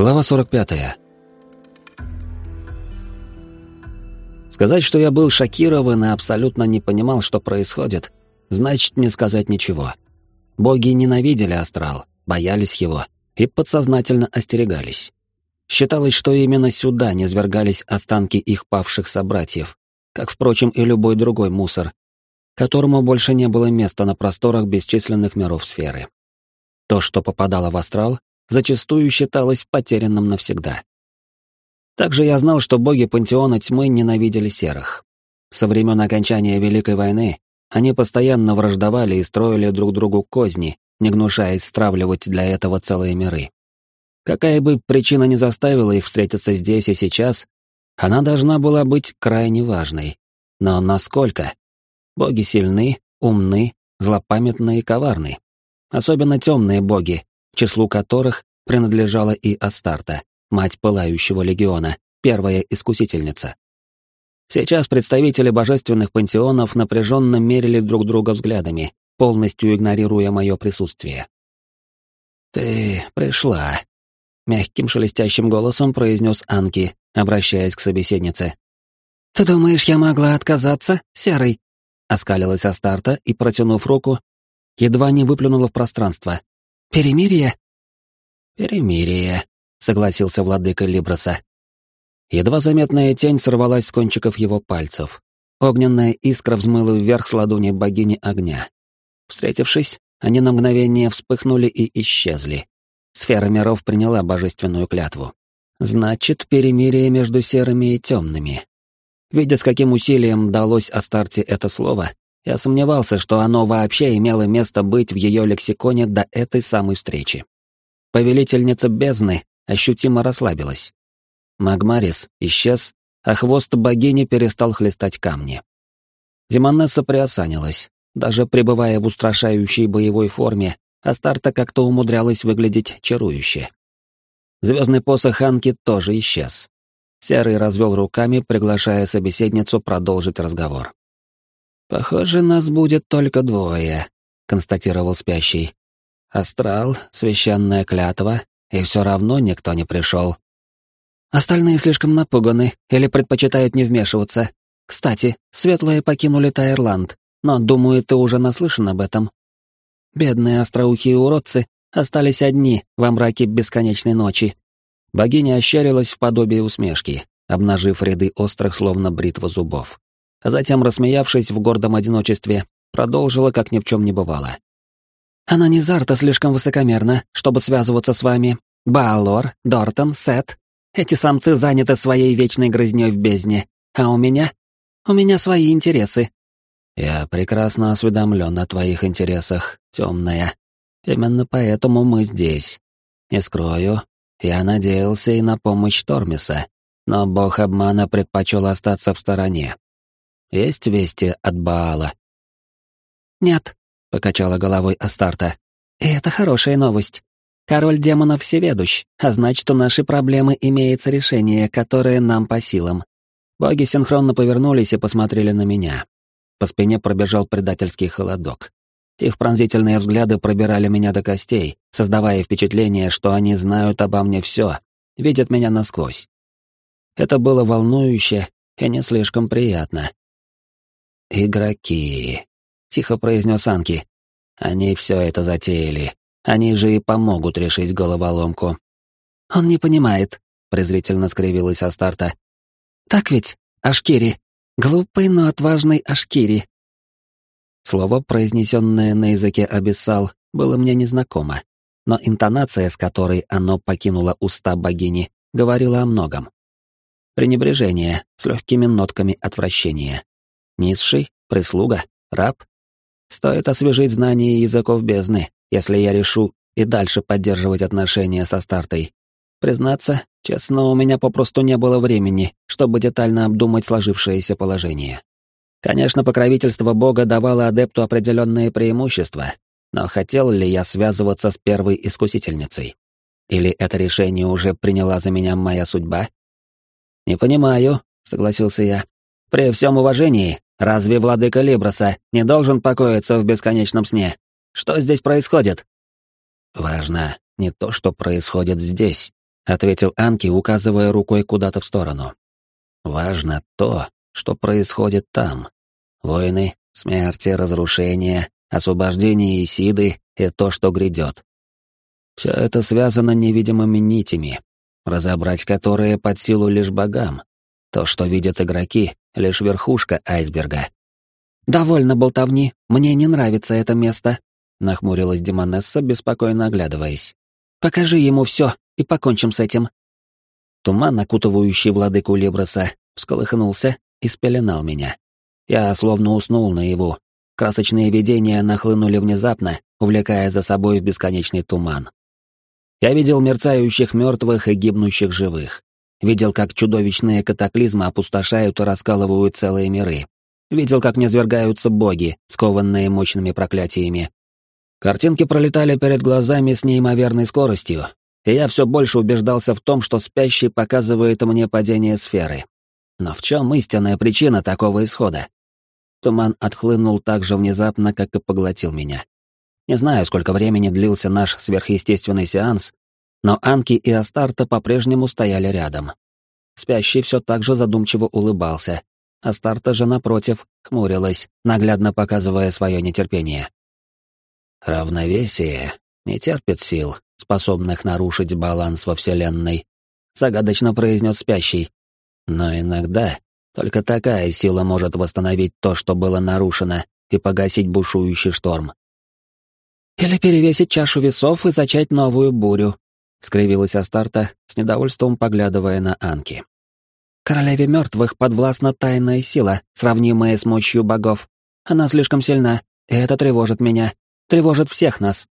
Глава 45. Сказать, что я был шокирован и абсолютно не понимал, что происходит, значит не сказать ничего. Боги ненавидели астрал, боялись его и подсознательно остерегались. Считалось, что именно сюда низвергались останки их павших собратьев, как, впрочем, и любой другой мусор, которому больше не было места на просторах бесчисленных миров сферы. То, что попадало в астрал, зачастую считалось потерянным навсегда. Также я знал, что боги пантеона тьмы ненавидели серых. Со времен окончания Великой войны они постоянно враждовали и строили друг другу козни, не гнушаясь стравливать для этого целые миры. Какая бы причина ни заставила их встретиться здесь и сейчас, она должна была быть крайне важной. Но насколько? Боги сильны, умны, злопамятны и коварны. Особенно темные боги, числу которых принадлежала и Астарта, мать Пылающего Легиона, первая искусительница. Сейчас представители божественных пантеонов напряженно мерили друг друга взглядами, полностью игнорируя мое присутствие. «Ты пришла», — мягким шелестящим голосом произнес Анки, обращаясь к собеседнице. «Ты думаешь, я могла отказаться, Серый?» — оскалилась Астарта и, протянув руку, едва не выплюнула в пространство. Перемирие? Перемирие, согласился владыка Либроса. Едва заметная тень сорвалась с кончиков его пальцев. Огненная искра взмыла вверх с ладони богини огня. Встретившись, они на мгновение вспыхнули и исчезли. Сфера миров приняла божественную клятву. Значит, перемирие между серыми и темными. Видя, с каким усилием далось Астарте это слово, я сомневался, что оно вообще имело место быть в ее лексиконе до этой самой встречи. Повелительница бездны ощутимо расслабилась. Магмарис исчез, а хвост богини перестал хлестать камни. Демонесса приосанилась. Даже пребывая в устрашающей боевой форме, Астарта как-то умудрялась выглядеть чарующе. Звездный посох Ханки тоже исчез. Серый развел руками, приглашая собеседницу продолжить разговор. «Похоже, нас будет только двое», — констатировал спящий. «Астрал, священная клятва, и все равно никто не пришел». «Остальные слишком напуганы или предпочитают не вмешиваться. Кстати, светлые покинули Тайрланд, но, думаю, ты уже наслышан об этом. Бедные остроухие уродцы остались одни во мраке бесконечной ночи». Богиня ощерилась в подобии усмешки, обнажив ряды острых, словно бритва зубов а затем, рассмеявшись в гордом одиночестве, продолжила, как ни в чем не бывало. «Она не Зарта слишком высокомерна, чтобы связываться с вами. Баалор, Дортон, Сет. Эти самцы заняты своей вечной грызнёй в бездне. А у меня? У меня свои интересы». «Я прекрасно осведомлен о твоих интересах, темная. Именно поэтому мы здесь. Не скрою, я надеялся и на помощь Тормиса, но бог обмана предпочел остаться в стороне. Есть вести от Баала?» «Нет», — покачала головой Астарта. «И это хорошая новость. Король демонов всеведущ, а значит, у нашей проблемы имеется решение, которое нам по силам». Боги синхронно повернулись и посмотрели на меня. По спине пробежал предательский холодок. Их пронзительные взгляды пробирали меня до костей, создавая впечатление, что они знают обо мне все, видят меня насквозь. Это было волнующе и не слишком приятно. «Игроки», — тихо произнес Анки. «Они все это затеяли. Они же и помогут решить головоломку». «Он не понимает», — презрительно скривилась Астарта. «Так ведь, Ашкири? Глупый, но отважный Ашкири». Слово, произнесенное на языке Абиссал, было мне незнакомо, но интонация, с которой оно покинуло уста богини, говорила о многом. Пренебрежение с легкими нотками отвращения. Низший? Прислуга? Раб? Стоит освежить знания языков бездны, если я решу и дальше поддерживать отношения со стартой. Признаться, честно, у меня попросту не было времени, чтобы детально обдумать сложившееся положение. Конечно, покровительство Бога давало адепту определенные преимущества, но хотел ли я связываться с первой искусительницей? Или это решение уже приняла за меня моя судьба? «Не понимаю», — согласился я. «При всем уважении, Разве владыка Либроса не должен покоиться в бесконечном сне? Что здесь происходит? Важно не то, что происходит здесь, ответил Анки, указывая рукой куда-то в сторону. Важно то, что происходит там. Войны, смерти, разрушения, освобождение Исиды и то, что грядет. Все это связано невидимыми нитями, разобрать которые под силу лишь богам. То, что видят игроки, лишь верхушка айсберга. «Довольно болтовни, мне не нравится это место», — нахмурилась Демонесса, беспокойно оглядываясь. «Покажи ему все, и покончим с этим». Туман, окутывающий владыку Либроса, всколыхнулся и спеленал меня. Я словно уснул наяву. Красочные видения нахлынули внезапно, увлекая за собой в бесконечный туман. Я видел мерцающих мертвых и гибнущих живых. Видел, как чудовищные катаклизмы опустошают и раскалывают целые миры. Видел, как низвергаются боги, скованные мощными проклятиями. Картинки пролетали перед глазами с неимоверной скоростью, и я все больше убеждался в том, что спящий показывает мне падение сферы. Но в чем истинная причина такого исхода? Туман отхлынул так же внезапно, как и поглотил меня. Не знаю, сколько времени длился наш сверхъестественный сеанс, но Анки и Астарта по-прежнему стояли рядом. Спящий все так же задумчиво улыбался, Астарта же, напротив, хмурилась, наглядно показывая свое нетерпение. «Равновесие не терпит сил, способных нарушить баланс во Вселенной», — загадочно произнес спящий. «Но иногда только такая сила может восстановить то, что было нарушено, и погасить бушующий шторм. «Или перевесить чашу весов и зачать новую бурю», — скривилась Астарта, с недовольством поглядывая на Анки. «Королеве мертвых подвластна тайная сила, сравнимая с мощью богов. Она слишком сильна, и это тревожит меня, тревожит всех нас».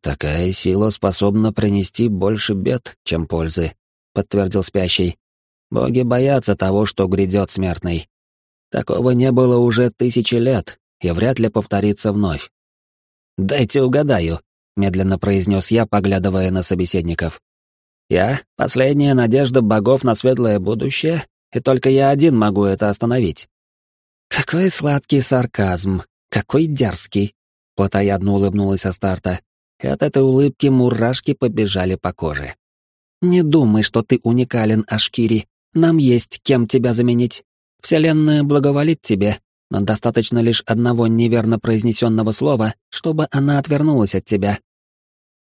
«Такая сила способна принести больше бед, чем пользы», — подтвердил спящий. «Боги боятся того, что грядет смертный. Такого не было уже тысячи лет, и вряд ли повторится вновь. «Дайте угадаю», — медленно произнес я, поглядывая на собеседников. «Я — последняя надежда богов на светлое будущее, и только я один могу это остановить». «Какой сладкий сарказм, какой дерзкий», — плотоядно улыбнулась Астарта, и от этой улыбки мурашки побежали по коже. «Не думай, что ты уникален, Ашкири, нам есть кем тебя заменить. Вселенная благоволит тебе, но достаточно лишь одного неверно произнесенного слова, чтобы она отвернулась от тебя.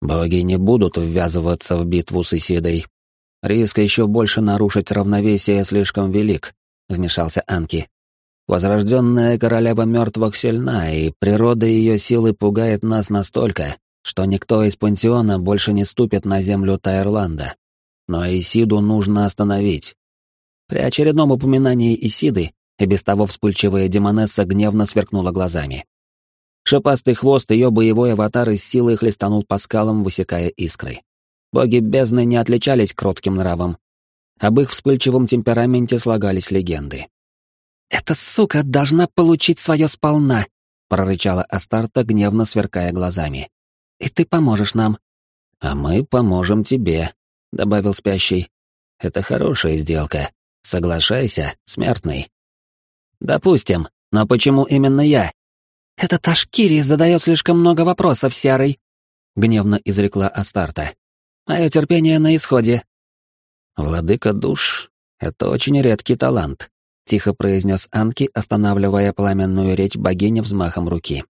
Боги не будут ввязываться в битву с Исидой. Риск еще больше нарушить равновесие слишком велик, вмешался Анки. Возрожденная королева мертвых сильна, и природа ее силы пугает нас настолько, что никто из пансиона больше не ступит на землю Тайрланда. Но Исиду нужно остановить. При очередном упоминании Исиды и без того вспыльчивая демонесса гневно сверкнула глазами. Шипастый хвост ее боевой аватар из силы хлестанул по скалам, высекая искры. Боги бездны не отличались кротким нравом. Об их вспыльчивом темпераменте слагались легенды. «Эта сука должна получить свое сполна», — прорычала Астарта, гневно сверкая глазами. «И ты поможешь нам». «А мы поможем тебе», — добавил спящий. «Это хорошая сделка. Соглашайся, смертный». Допустим, но почему именно я? Этот Ашкири задает слишком много вопросов, Серый, гневно изрекла Астарта. Мое терпение на исходе. Владыка душ — это очень редкий талант, тихо произнес Анки, останавливая пламенную речь богини взмахом руки.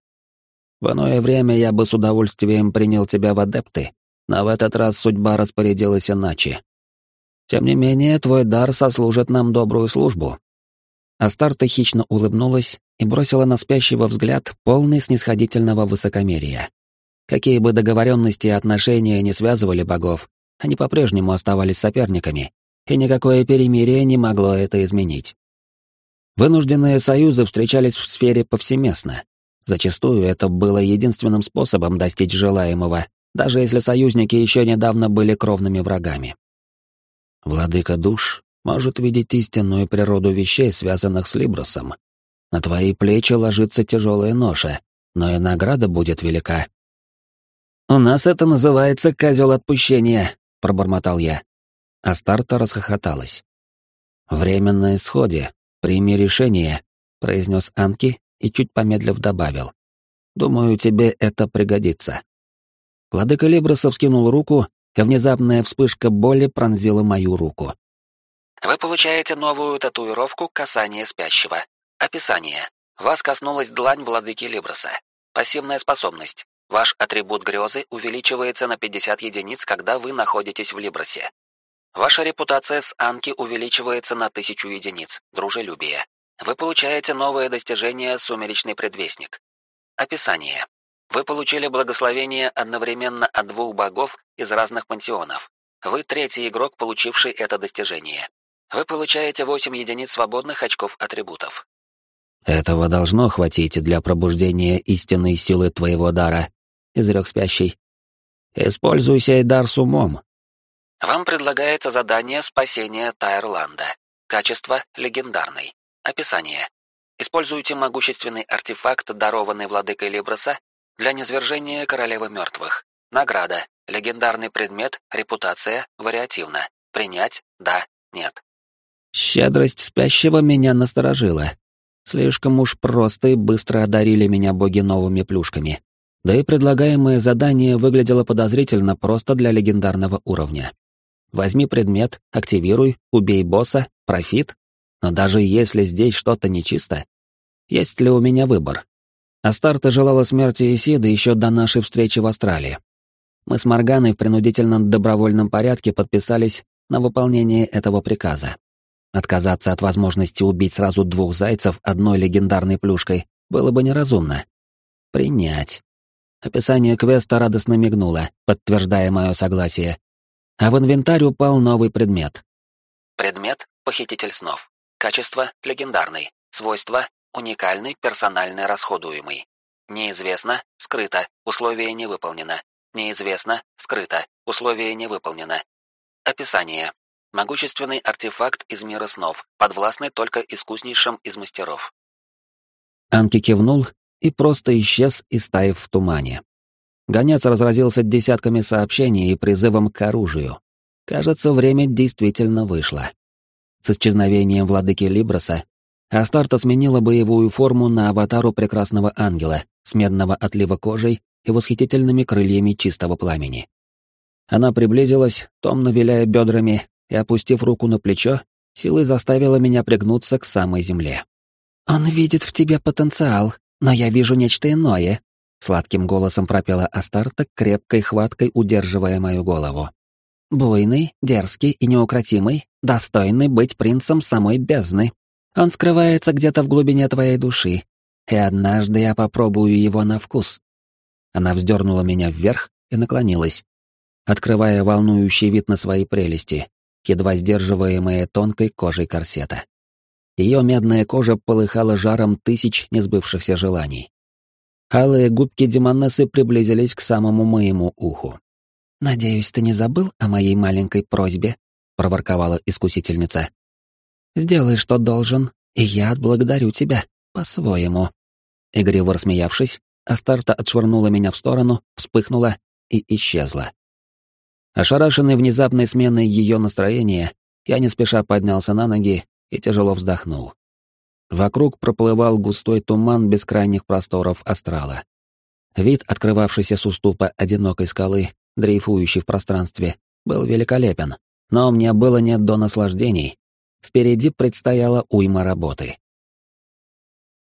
В иное время я бы с удовольствием принял тебя в адепты, но в этот раз судьба распорядилась иначе. Тем не менее, твой дар сослужит нам добрую службу, Астарта хищно улыбнулась и бросила на спящего взгляд, полный снисходительного высокомерия. Какие бы договоренности и отношения не связывали богов, они по-прежнему оставались соперниками, и никакое перемирие не могло это изменить. Вынужденные союзы встречались в сфере повсеместно. Зачастую это было единственным способом достичь желаемого, даже если союзники еще недавно были кровными врагами. Владыка душ может видеть истинную природу вещей, связанных с Либросом. На твои плечи ложится тяжелая ноша, но и награда будет велика. «У нас это называется козел отпущения», — пробормотал я. Астарта расхохоталась. «Время на исходе. Прими решение», — произнес Анки и, чуть помедлив, добавил. «Думаю, тебе это пригодится». Владыка Либроса вскинул руку, и внезапная вспышка боли пронзила мою руку. Вы получаете новую татуировку «Касание спящего». Описание. Вас коснулась длань владыки Либроса. Пассивная способность. Ваш атрибут грезы увеличивается на 50 единиц, когда вы находитесь в Либросе. Ваша репутация с Анки увеличивается на 1000 единиц. Дружелюбие. Вы получаете новое достижение «Сумеречный предвестник». Описание. Вы получили благословение одновременно от двух богов из разных пансионов. Вы третий игрок, получивший это достижение. Вы получаете 8 единиц свободных очков атрибутов. Этого должно хватить для пробуждения истинной силы твоего дара, изрек спящий. Используй сей дар с умом. Вам предлагается задание спасения Тайрланда. Качество легендарный. Описание. Используйте могущественный артефакт, дарованный владыкой Либроса, для низвержения королевы мертвых. Награда. Легендарный предмет, репутация, вариативно. Принять, да, нет. Щедрость спящего меня насторожила. Слишком уж просто и быстро одарили меня боги новыми плюшками. Да и предлагаемое задание выглядело подозрительно просто для легендарного уровня. Возьми предмет, активируй, убей босса, профит. Но даже если здесь что-то нечисто, есть ли у меня выбор? Астарта желала смерти Исиды еще до нашей встречи в Австралии. Мы с Морганой в принудительном добровольном порядке подписались на выполнение этого приказа. Отказаться от возможности убить сразу двух зайцев одной легендарной плюшкой было бы неразумно. Принять. Описание квеста радостно мигнуло, подтверждая мое согласие. А в инвентарь упал новый предмет. Предмет — похититель снов. Качество — легендарный. Свойства — уникальный, персональный, расходуемый. Неизвестно, скрыто, условие не выполнено. Неизвестно, скрыто, условие не выполнено. Описание. Могущественный артефакт из мира снов, подвластный только искуснейшим из мастеров. Анки кивнул и просто исчез, истаив в тумане. Гонец разразился десятками сообщений и призывом к оружию. Кажется, время действительно вышло. С исчезновением владыки Либроса Астарта сменила боевую форму на аватару прекрасного ангела с медного отлива кожей и восхитительными крыльями чистого пламени. Она приблизилась, томно виляя бедрами, и, опустив руку на плечо, силой заставила меня пригнуться к самой земле. «Он видит в тебе потенциал, но я вижу нечто иное», — сладким голосом пропела Астарта, крепкой хваткой удерживая мою голову. «Буйный, дерзкий и неукротимый, достойный быть принцем самой бездны. Он скрывается где-то в глубине твоей души, и однажды я попробую его на вкус». Она вздернула меня вверх и наклонилась, открывая волнующий вид на свои прелести, едва сдерживаемые тонкой кожей корсета. Ее медная кожа полыхала жаром тысяч несбывшихся желаний. Алые губки Демонессы приблизились к самому моему уху. «Надеюсь, ты не забыл о моей маленькой просьбе?» — проворковала искусительница. «Сделай, что должен, и я отблагодарю тебя по-своему». Игриво рассмеявшись, Астарта отшвырнула меня в сторону, вспыхнула и исчезла. Ошарашенный внезапной сменой ее настроения, я не спеша поднялся на ноги и тяжело вздохнул. Вокруг проплывал густой туман бескрайних просторов астрала. Вид, открывавшийся с уступа одинокой скалы, дрейфующей в пространстве, был великолепен, но мне было нет до наслаждений. Впереди предстояла уйма работы.